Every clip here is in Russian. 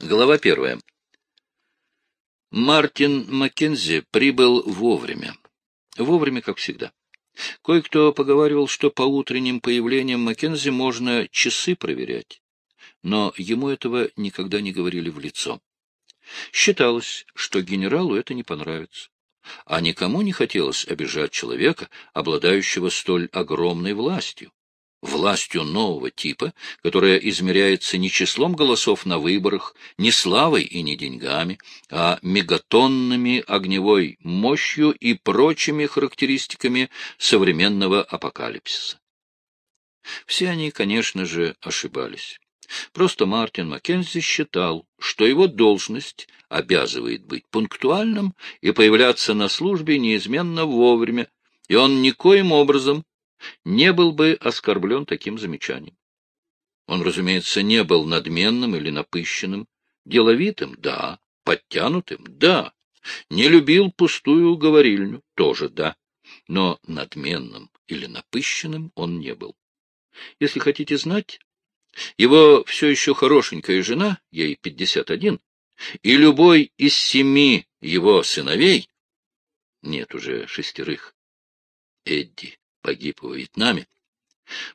Глава первая. Мартин Маккензи прибыл вовремя. Вовремя, как всегда. Кое-кто поговаривал, что по утренним появлениям Маккензи можно часы проверять. Но ему этого никогда не говорили в лицо. Считалось, что генералу это не понравится. А никому не хотелось обижать человека, обладающего столь огромной властью властью нового типа, которая измеряется не числом голосов на выборах, не славой и не деньгами, а мегатоннами огневой мощью и прочими характеристиками современного апокалипсиса. Все они, конечно же, ошибались. Просто Мартин Маккензи считал, что его должность обязывает быть пунктуальным и появляться на службе неизменно вовремя, и он никоим образом не был бы оскорблен таким замечанием. Он, разумеется, не был надменным или напыщенным, деловитым, да, подтянутым, да, не любил пустую говорильню, тоже да, но надменным или напыщенным он не был. Если хотите знать, его все еще хорошенькая жена, ей пятьдесят один, и любой из семи его сыновей, нет уже шестерых, Эдди, погиб во Вьетнаме,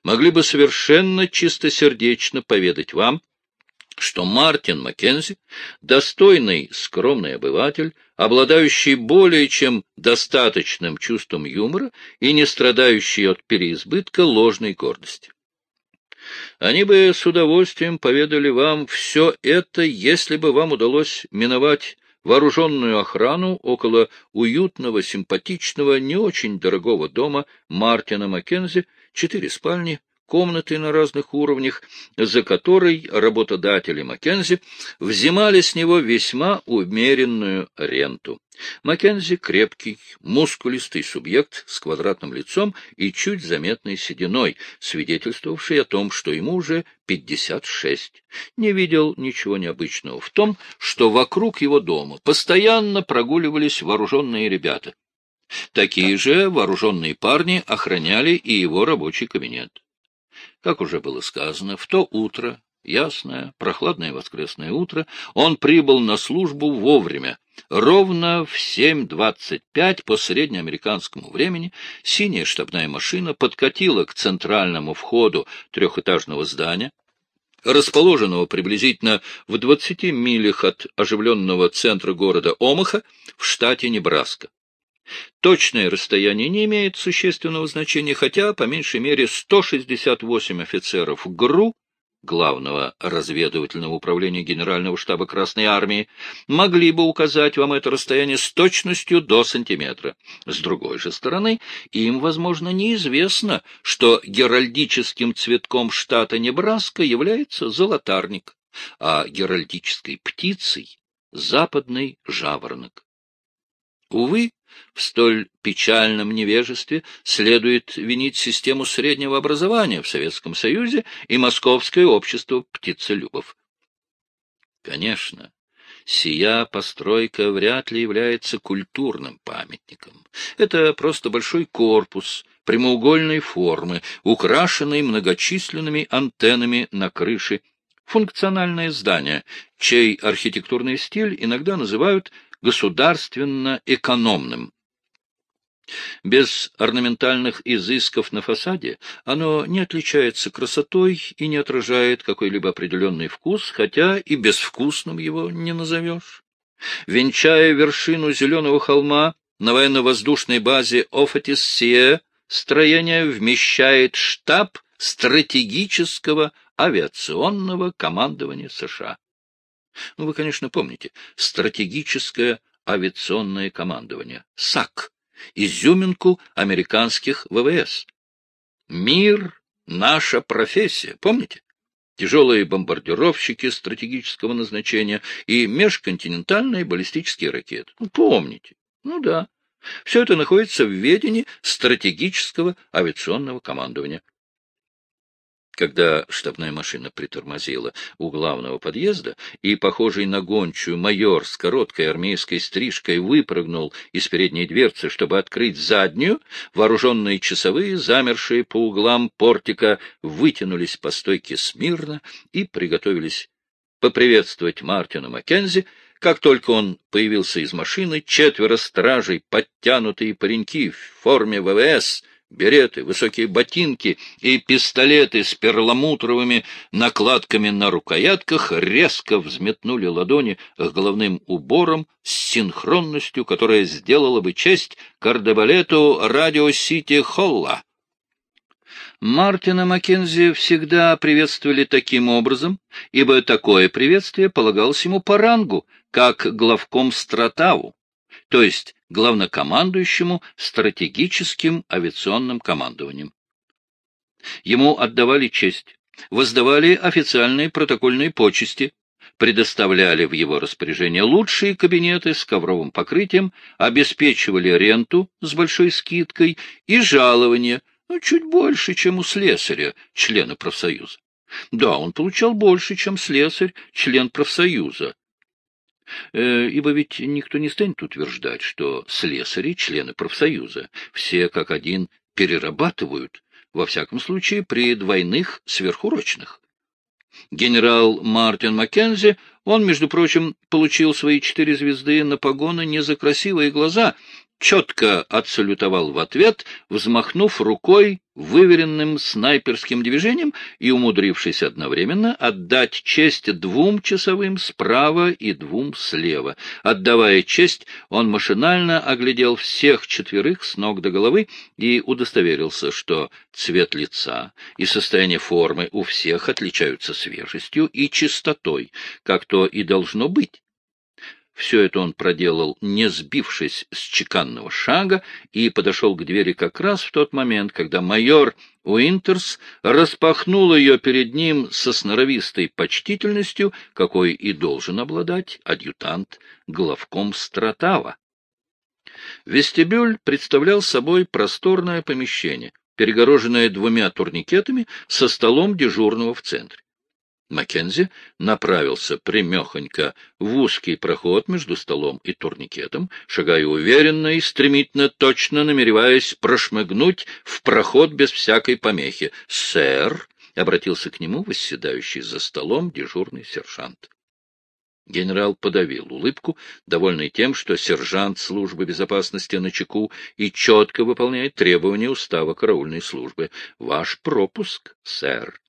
могли бы совершенно чистосердечно поведать вам, что Мартин Маккензи — достойный, скромный обыватель, обладающий более чем достаточным чувством юмора и не страдающий от переизбытка ложной гордости. Они бы с удовольствием поведали вам все это, если бы вам удалось миновать вооруженную охрану около уютного, симпатичного, не очень дорогого дома Мартина Маккензи, четыре спальни, комнаты на разных уровнях, за которой работодатели Маккензи взимали с него весьма умеренную ренту. Маккензи — крепкий, мускулистый субъект с квадратным лицом и чуть заметной сединой, свидетельствовавший о том, что ему уже 56. Не видел ничего необычного в том, что вокруг его дома постоянно прогуливались вооруженные ребята. Такие же вооруженные парни охраняли и его рабочий кабинет. Как уже было сказано, в то утро, ясное, прохладное воскресное утро, он прибыл на службу вовремя. Ровно в 7.25 по среднеамериканскому времени синяя штабная машина подкатила к центральному входу трехэтажного здания, расположенного приблизительно в 20 милях от оживленного центра города Омаха в штате Небраска. Точное расстояние не имеет существенного значения, хотя, по меньшей мере, 168 офицеров ГРУ, главного разведывательного управления Генерального штаба Красной Армии, могли бы указать вам это расстояние с точностью до сантиметра. С другой же стороны, им, возможно, неизвестно, что геральдическим цветком штата Небраска является золотарник, а геральдической птицей — западный жаворонок. Увы, в столь печальном невежестве следует винить систему среднего образования в Советском Союзе и Московское общество птицелюбов. Конечно, сия постройка вряд ли является культурным памятником. Это просто большой корпус прямоугольной формы, украшенный многочисленными антеннами на крыше, функциональное здание, чей архитектурный стиль иногда называют государственно-экономным. Без орнаментальных изысков на фасаде оно не отличается красотой и не отражает какой-либо определенный вкус, хотя и безвкусным его не назовешь. Венчая вершину зеленого холма на военно-воздушной базе Офатис-Сие, строение вмещает штаб стратегического авиационного командования США. Ну, вы, конечно, помните, стратегическое авиационное командование, САК, изюминку американских ВВС. Мир — наша профессия, помните? Тяжелые бомбардировщики стратегического назначения и межконтинентальные баллистические ракеты. Ну, помните? Ну да. Все это находится в ведении стратегического авиационного командования. Когда штабная машина притормозила у главного подъезда, и, похожий на гончую, майор с короткой армейской стрижкой выпрыгнул из передней дверцы, чтобы открыть заднюю, вооруженные часовые, замершие по углам портика, вытянулись по стойке смирно и приготовились поприветствовать Мартина Маккензи, как только он появился из машины, четверо стражей, подтянутые пареньки в форме ВВС, береты, высокие ботинки и пистолеты с перламутровыми накладками на рукоятках резко взметнули ладони к головным уборам с синхронностью, которая сделала бы честь кардебалету «Радио Сити Холла». Мартина Маккензи всегда приветствовали таким образом, ибо такое приветствие полагалось ему по рангу, как главком Стратаву, то есть главнокомандующему стратегическим авиационным командованием. Ему отдавали честь, воздавали официальные протокольные почести, предоставляли в его распоряжение лучшие кабинеты с ковровым покрытием, обеспечивали ренту с большой скидкой и жалование, ну, чуть больше, чем у слесаря, члена профсоюза. Да, он получал больше, чем слесарь, член профсоюза, ибо ведь никто не станет утверждать, что слесари — члены профсоюза. Все как один перерабатывают, во всяком случае, при двойных сверхурочных. Генерал Мартин Маккензи, он, между прочим, получил свои четыре звезды на погоны не за красивые глаза — четко отсалютовал в ответ, взмахнув рукой выверенным снайперским движением и умудрившись одновременно отдать честь двум часовым справа и двум слева. Отдавая честь, он машинально оглядел всех четверых с ног до головы и удостоверился, что цвет лица и состояние формы у всех отличаются свежестью и чистотой, как то и должно быть. Все это он проделал, не сбившись с чеканного шага, и подошел к двери как раз в тот момент, когда майор Уинтерс распахнул ее перед ним со сноровистой почтительностью, какой и должен обладать адъютант главком Стратава. Вестибюль представлял собой просторное помещение, перегороженное двумя турникетами со столом дежурного в центре. Маккензи направился примехонько в узкий проход между столом и турникетом, шагая уверенно и стремительно, точно намереваясь прошмыгнуть в проход без всякой помехи. «Сэр!» — обратился к нему восседающий за столом дежурный сержант. Генерал подавил улыбку, довольный тем, что сержант службы безопасности на чеку и четко выполняет требования устава караульной службы. «Ваш пропуск, сэр!»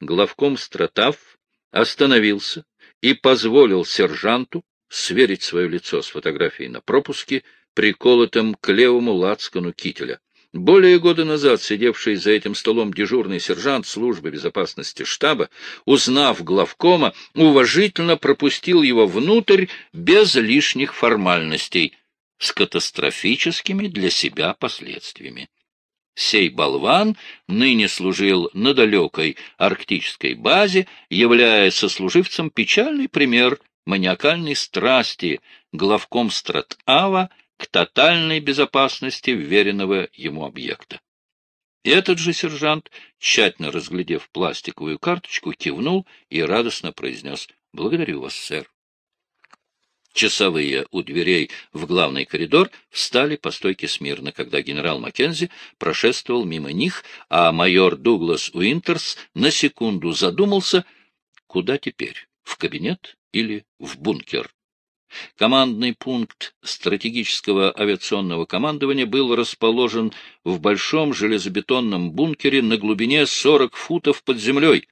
Главком Стратав остановился и позволил сержанту сверить свое лицо с фотографией на пропуске, приколотым к левому лацкану кителя. Более года назад сидевший за этим столом дежурный сержант службы безопасности штаба, узнав главкома, уважительно пропустил его внутрь без лишних формальностей, с катастрофическими для себя последствиями. Сей болван ныне служил на далекой арктической базе, являя сослуживцем печальный пример маниакальной страсти главком Стратава к тотальной безопасности вверенного ему объекта. Этот же сержант, тщательно разглядев пластиковую карточку, кивнул и радостно произнес «Благодарю вас, сэр». Часовые у дверей в главный коридор встали по стойке смирно, когда генерал Маккензи прошествовал мимо них, а майор Дуглас Уинтерс на секунду задумался, куда теперь, в кабинет или в бункер. Командный пункт стратегического авиационного командования был расположен в большом железобетонном бункере на глубине 40 футов под землей,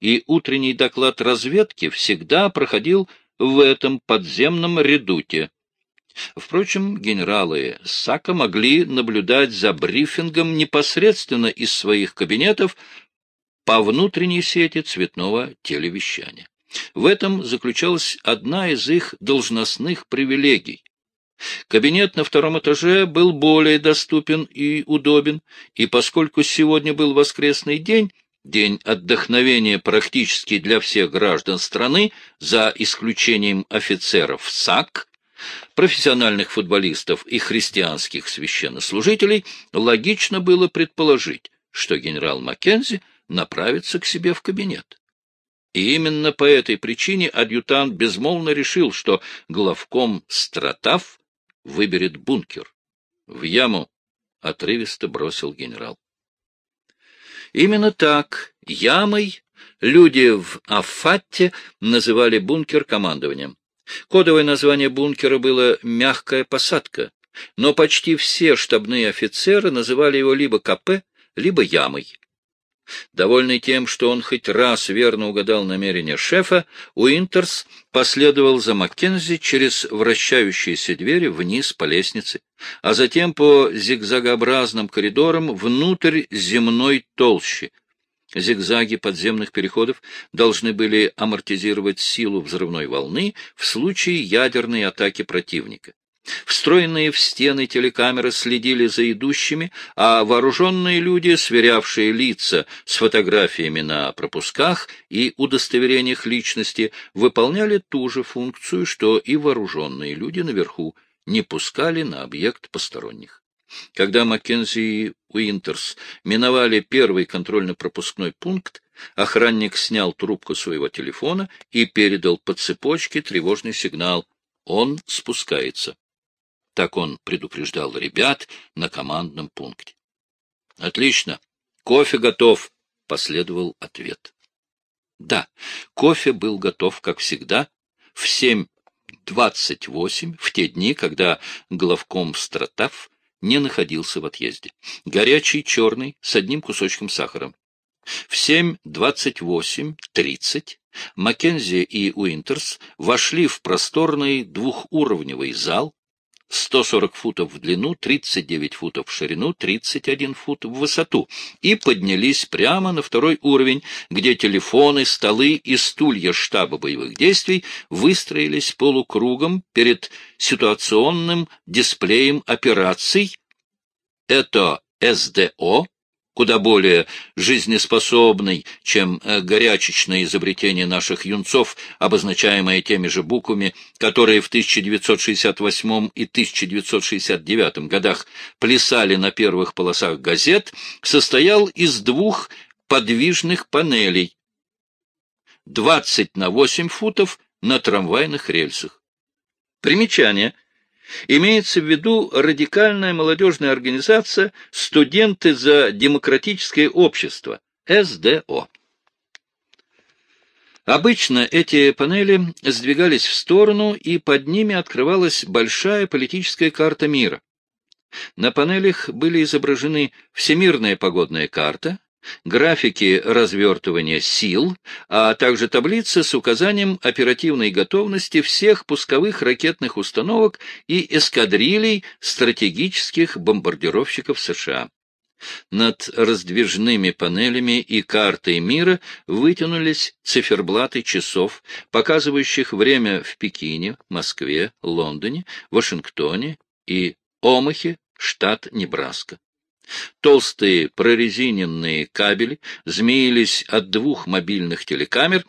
и утренний доклад разведки всегда проходил в этом подземном редуте. Впрочем, генералы Сака могли наблюдать за брифингом непосредственно из своих кабинетов по внутренней сети цветного телевещания. В этом заключалась одна из их должностных привилегий. Кабинет на втором этаже был более доступен и удобен, и поскольку сегодня был воскресный день, день отдохновения практически для всех граждан страны, за исключением офицеров САК, профессиональных футболистов и христианских священнослужителей, логично было предположить, что генерал Маккензи направится к себе в кабинет. И именно по этой причине адъютант безмолвно решил, что главком Стратав выберет бункер. В яму отрывисто бросил генерал. Именно так, ямой люди в Афатте называли бункер командованием. Кодовое название бункера было «мягкая посадка», но почти все штабные офицеры называли его либо КП, либо ямой. Довольный тем, что он хоть раз верно угадал намерения шефа, Уинтерс последовал за Маккензи через вращающиеся двери вниз по лестнице, а затем по зигзагообразным коридорам внутрь земной толщи. Зигзаги подземных переходов должны были амортизировать силу взрывной волны в случае ядерной атаки противника. Встроенные в стены телекамеры следили за идущими, а вооруженные люди, сверявшие лица с фотографиями на пропусках и удостоверениях личности, выполняли ту же функцию, что и вооруженные люди наверху, не пускали на объект посторонних. Когда Маккензи и Уинтерс миновали первый контрольно-пропускной пункт, охранник снял трубку своего телефона и передал по цепочке тревожный сигнал. Он спускается. Так он предупреждал ребят на командном пункте. — Отлично. Кофе готов, — последовал ответ. Да, кофе был готов, как всегда, в семь двадцать восемь, в те дни, когда главком Стратав не находился в отъезде. Горячий, черный, с одним кусочком сахара. В семь двадцать восемь тридцать Маккензи и Уинтерс вошли в просторный двухуровневый зал, 140 футов в длину, 39 футов в ширину, 31 фут в высоту, и поднялись прямо на второй уровень, где телефоны, столы и стулья штаба боевых действий выстроились полукругом перед ситуационным дисплеем операций. Это СДО, куда более жизнеспособный, чем э, горячечное изобретение наших юнцов, обозначаемое теми же буквами, которые в 1968 и 1969 годах плясали на первых полосах газет, состоял из двух подвижных панелей, 20 на 8 футов на трамвайных рельсах. Примечание – Имеется в виду радикальная молодежная организация «Студенты за демократическое общество» СДО. Обычно эти панели сдвигались в сторону, и под ними открывалась большая политическая карта мира. На панелях были изображены всемирная погодная карта, графики развертывания сил, а также таблицы с указанием оперативной готовности всех пусковых ракетных установок и эскадрилей стратегических бомбардировщиков США. Над раздвижными панелями и картой мира вытянулись циферблаты часов, показывающих время в Пекине, Москве, Лондоне, Вашингтоне и Омахе, штат Небраска. Толстые прорезиненные кабели змеились от двух мобильных телекамер,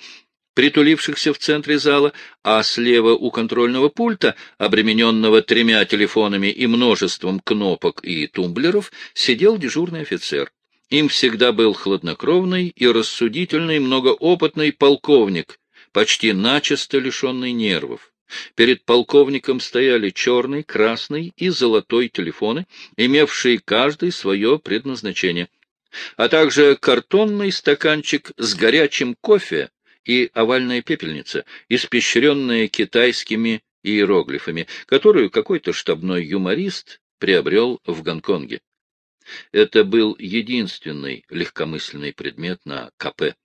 притулившихся в центре зала, а слева у контрольного пульта, обремененного тремя телефонами и множеством кнопок и тумблеров, сидел дежурный офицер. Им всегда был хладнокровный и рассудительный многоопытный полковник, почти начисто лишенный нервов. Перед полковником стояли черный, красный и золотой телефоны, имевшие каждый свое предназначение, а также картонный стаканчик с горячим кофе и овальная пепельница, испещренная китайскими иероглифами, которую какой-то штабной юморист приобрел в Гонконге. Это был единственный легкомысленный предмет на КП.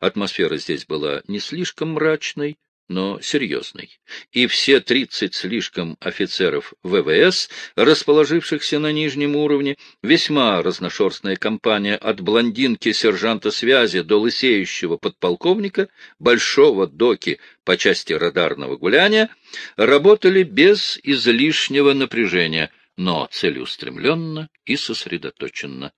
Атмосфера здесь была не слишком мрачной, но серьезный, и все тридцать слишком офицеров ВВС, расположившихся на нижнем уровне, весьма разношерстная компания от блондинки сержанта связи до лысеющего подполковника, большого доки по части радарного гуляния, работали без излишнего напряжения, но целеустремленно и сосредоточенно.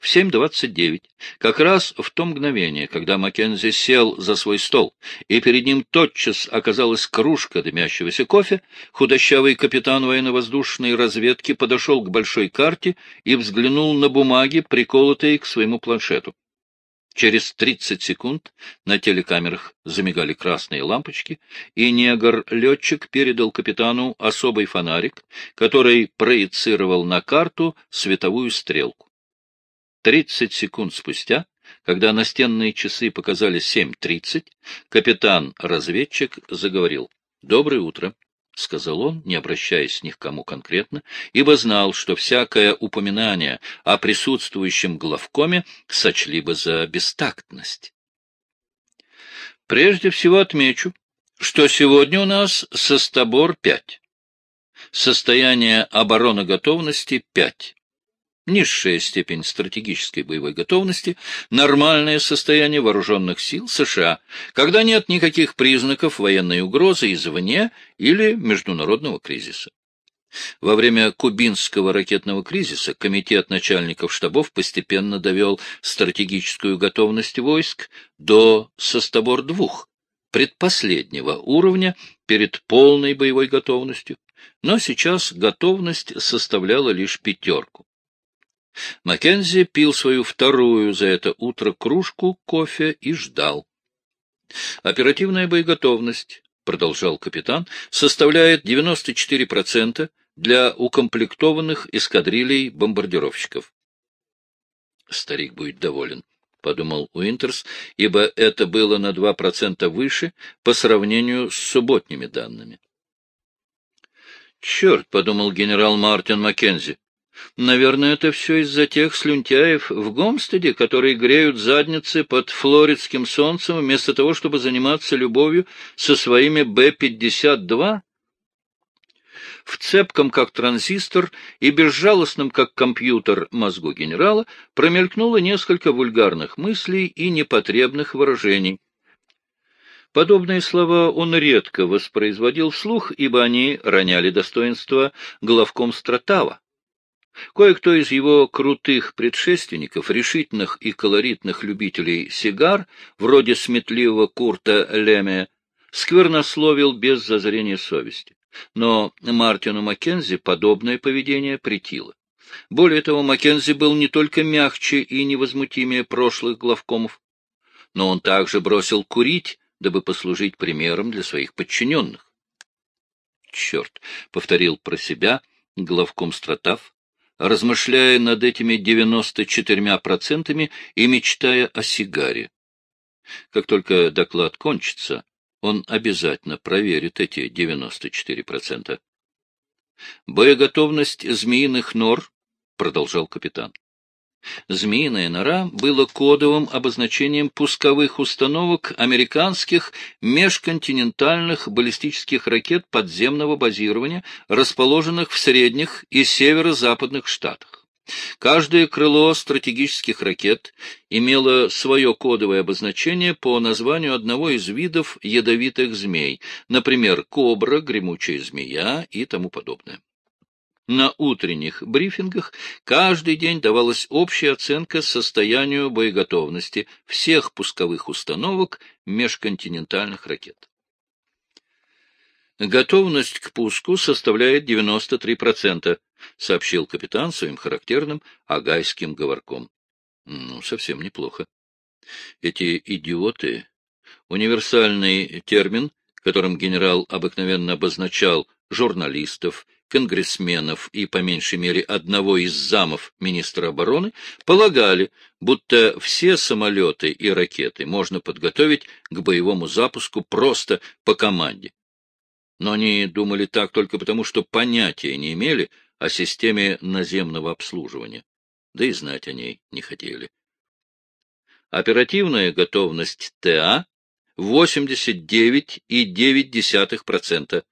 В 7.29, как раз в то мгновение, когда Маккензи сел за свой стол, и перед ним тотчас оказалась кружка дымящегося кофе, худощавый капитан военно-воздушной разведки подошел к большой карте и взглянул на бумаги, приколотые к своему планшету. Через 30 секунд на телекамерах замигали красные лампочки, и негр-летчик передал капитану особый фонарик, который проецировал на карту световую стрелку. Тридцать секунд спустя Когда настенные часы показали 7.30, капитан-разведчик заговорил. «Доброе утро», — сказал он, не обращаясь ни к кому конкретно, ибо знал, что всякое упоминание о присутствующем главкоме сочли бы за бестактность. «Прежде всего отмечу, что сегодня у нас состобор 5. Состояние обороноготовности 5 низшая степень стратегической боевой готовности, нормальное состояние вооруженных сил США, когда нет никаких признаков военной угрозы извне или международного кризиса. Во время кубинского ракетного кризиса комитет начальников штабов постепенно довел стратегическую готовность войск до состобор-2, предпоследнего уровня перед полной боевой готовностью, но сейчас готовность составляла лишь пятерку. Маккензи пил свою вторую за это утро кружку кофе и ждал. Оперативная боеготовность, продолжал капитан, составляет 94% для укомплектованных эскадрилей бомбардировщиков. Старик будет доволен, подумал Уинтерс, ибо это было на 2% выше по сравнению с субботними данными. Черт, подумал генерал Мартин Маккензи, Наверное, это все из-за тех слюнтяев в Гомстеде, которые греют задницы под флоридским солнцем вместо того, чтобы заниматься любовью со своими Б-52? В цепком, как транзистор, и безжалостном, как компьютер, мозгу генерала промелькнуло несколько вульгарных мыслей и непотребных выражений. Подобные слова он редко воспроизводил вслух, ибо они роняли достоинство главком Стратава. Кое-кто из его крутых предшественников, решительных и колоритных любителей сигар, вроде сметливого Курта Леме, сквернословил без зазрения совести. Но Мартину Маккензи подобное поведение притило. Более того, Маккензи был не только мягче и невозмутимее прошлых главкомов, но он также бросил курить, дабы послужить примером для своих подчиненных. «Черт!» — повторил про себя главком Стратав, размышляя над этими 94% и мечтая о сигаре. Как только доклад кончится, он обязательно проверит эти 94%. «Боеготовность змеиных нор», — продолжал капитан. Змеиная нора было кодовым обозначением пусковых установок американских межконтинентальных баллистических ракет подземного базирования, расположенных в средних и северо-западных штатах. Каждое крыло стратегических ракет имело свое кодовое обозначение по названию одного из видов ядовитых змей, например, кобра, гремучая змея и тому подобное. На утренних брифингах каждый день давалась общая оценка состоянию боеготовности всех пусковых установок межконтинентальных ракет. Готовность к пуску составляет 93%, сообщил капитан своим характерным агайским говорком. Ну, совсем неплохо. Эти идиоты, универсальный термин, которым генерал обыкновенно обозначал журналистов, конгрессменов и, по меньшей мере, одного из замов министра обороны, полагали, будто все самолеты и ракеты можно подготовить к боевому запуску просто по команде. Но они думали так только потому, что понятия не имели о системе наземного обслуживания, да и знать о ней не хотели. Оперативная готовность ТА 89,9%,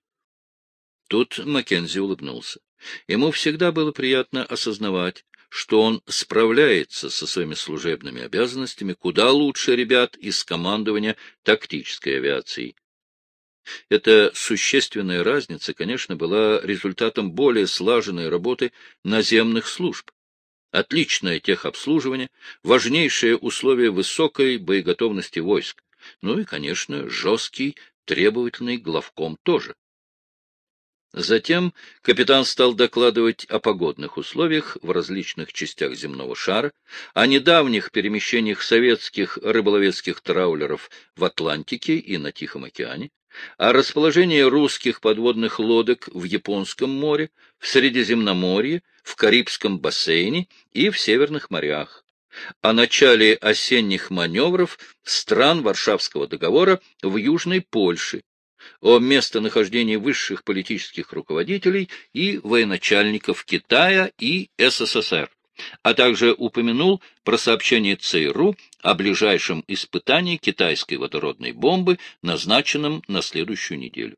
Тут Маккензи улыбнулся. Ему всегда было приятно осознавать, что он справляется со своими служебными обязанностями куда лучше ребят из командования тактической авиации. Эта существенная разница, конечно, была результатом более слаженной работы наземных служб. Отличное техобслуживание, важнейшее условие высокой боеготовности войск, ну и, конечно, жесткий, требовательный главком тоже. Затем капитан стал докладывать о погодных условиях в различных частях земного шара, о недавних перемещениях советских рыболовецких траулеров в Атлантике и на Тихом океане, о расположении русских подводных лодок в Японском море, в Средиземноморье, в Карибском бассейне и в Северных морях, о начале осенних маневров стран Варшавского договора в Южной Польше, о местонахождении высших политических руководителей и военачальников Китая и СССР, а также упомянул про сообщение ЦРУ о ближайшем испытании китайской водородной бомбы, назначенном на следующую неделю.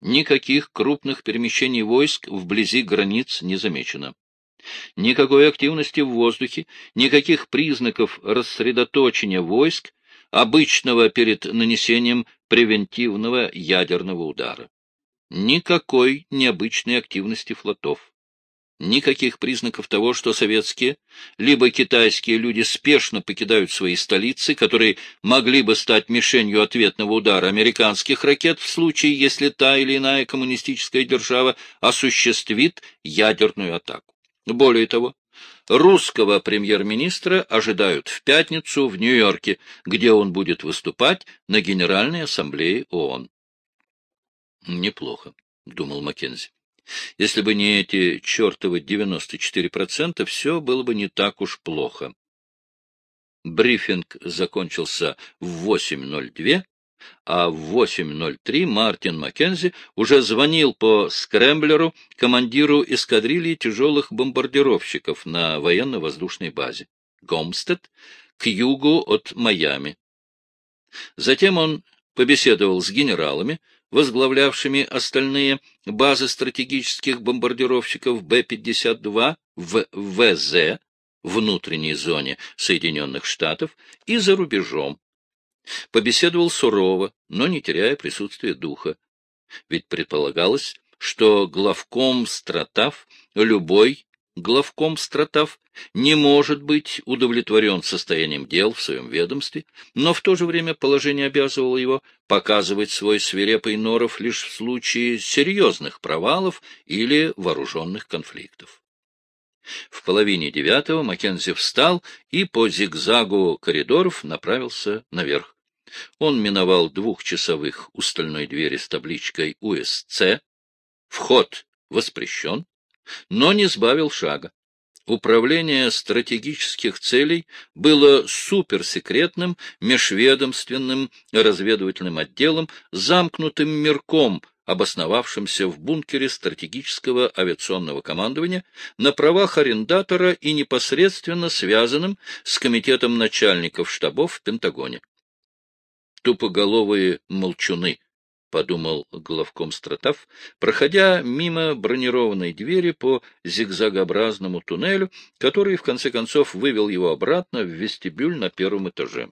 Никаких крупных перемещений войск вблизи границ не замечено. Никакой активности в воздухе, никаких признаков рассредоточения войск, обычного перед нанесением превентивного ядерного удара. Никакой необычной активности флотов. Никаких признаков того, что советские, либо китайские люди спешно покидают свои столицы, которые могли бы стать мишенью ответного удара американских ракет в случае, если та или иная коммунистическая держава осуществит ядерную атаку. Более того, русского премьер-министра ожидают в пятницу в Нью-Йорке, где он будет выступать на Генеральной ассамблее ООН. «Неплохо», — думал Маккензи. Если бы не эти чертовы 94%, все было бы не так уж плохо. Брифинг закончился в 8.02, а в 8.03 Мартин Маккензи уже звонил по скрэмблеру командиру эскадрильи тяжелых бомбардировщиков на военно-воздушной базе Гомстед к югу от Майами. Затем он побеседовал с генералами, возглавлявшими остальные базы стратегических бомбардировщиков Б-52 в ВЗ, внутренней зоне Соединенных Штатов, и за рубежом. Побеседовал сурово, но не теряя присутствия духа. Ведь предполагалось, что главком Стратав любой главком Стратав не может быть удовлетворен состоянием дел в своем ведомстве, но в то же время положение обязывало его показывать свой свирепый норов лишь в случае серьезных провалов или вооруженных конфликтов. В половине девятого Маккензи встал и по зигзагу коридоров направился наверх. Он миновал двухчасовых у стальной двери с табличкой УСЦ, вход воспрещен, но не сбавил шага. Управление стратегических целей было суперсекретным межведомственным разведывательным отделом, замкнутым мирком, обосновавшимся в бункере стратегического авиационного командования на правах арендатора и непосредственно связанным с комитетом начальников штабов в Пентагоне. Тупоголовые молчуны, подумал главком Стратав, проходя мимо бронированной двери по зигзагообразному туннелю, который, в конце концов, вывел его обратно в вестибюль на первом этаже.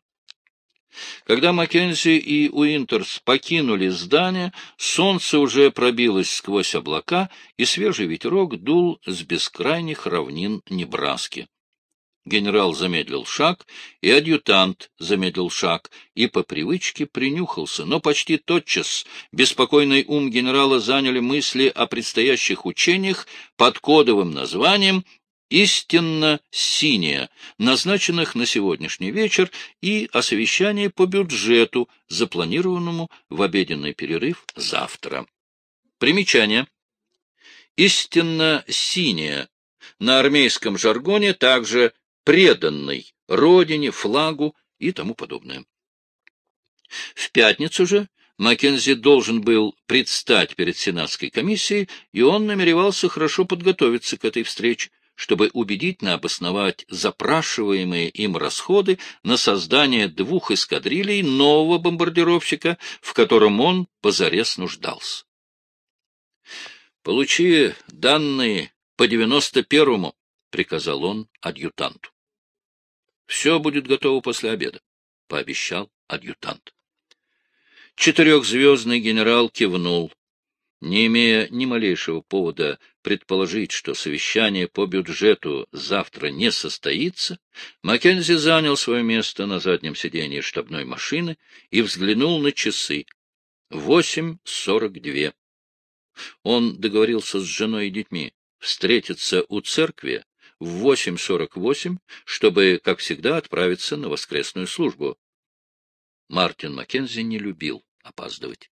Когда Маккензи и Уинтерс покинули здание, солнце уже пробилось сквозь облака, и свежий ветерок дул с бескрайних равнин Небраски. Генерал замедлил шаг, и адъютант замедлил шаг, и по привычке принюхался, но почти тотчас беспокойный ум генерала заняли мысли о предстоящих учениях под кодовым названием «Истинно синяя», назначенных на сегодняшний вечер, и о совещании по бюджету, запланированному в обеденный перерыв завтра. Примечание. «Истинно синяя» на армейском жаргоне также преданный родине, флагу и тому подобное. В пятницу же Маккензи должен был предстать перед Сенатской комиссией, и он намеревался хорошо подготовиться к этой встрече, чтобы убедительно обосновать запрашиваемые им расходы на создание двух эскадрилей нового бомбардировщика, в котором он позарез нуждался. «Получи данные по девяносто первому», — приказал он адъютанту. — Все будет готово после обеда, — пообещал адъютант. Четырехзвездный генерал кивнул. Не имея ни малейшего повода предположить, что совещание по бюджету завтра не состоится, Маккензи занял свое место на заднем сиденье штабной машины и взглянул на часы. Восемь сорок две. Он договорился с женой и детьми встретиться у церкви в 8.48, чтобы, как всегда, отправиться на воскресную службу. Мартин Маккензи не любил опаздывать.